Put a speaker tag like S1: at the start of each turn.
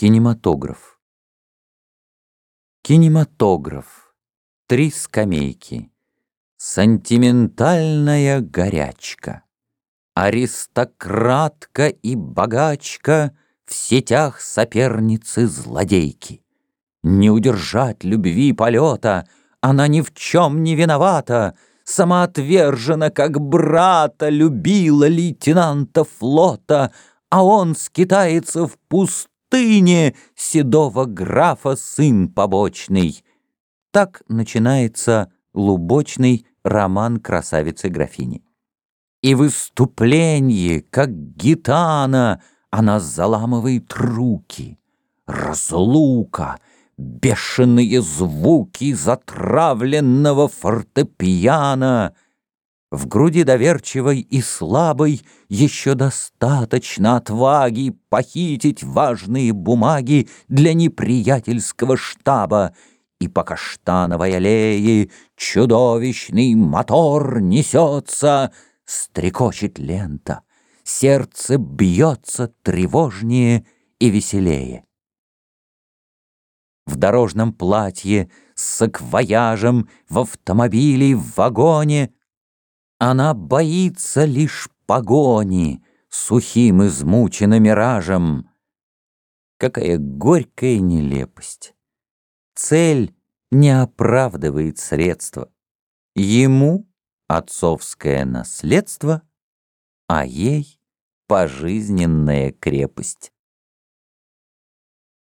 S1: Кинематограф. Кинематограф. Три скамейки. Сантиментальная горячка. Аристократка и богачка В сетях соперницы-злодейки. Не удержать любви полета, Она ни в чем не виновата, Самоотвержена, как брата, Любила лейтенанта флота, А он скитается в пустыне, пустыне седого графа сын побочный. Так начинается лубочный роман красавицы-графини. И выступление, как гитана, она заламывает руки. Разлука, бешеные звуки затравленного фортепиано — в груди доверчивой и слабой Еще достаточно отваги Похитить важные бумаги Для неприятельского штаба. И по каштановой аллее Чудовищный мотор несется, Стрекочет лента, Сердце бьется тревожнее и веселее. В дорожном платье, с саквояжем, В автомобиле, в вагоне — она боится лишь погони, Сухим измученным миражем. Какая горькая нелепость! Цель не оправдывает средства. Ему отцовское наследство, а ей пожизненная крепость.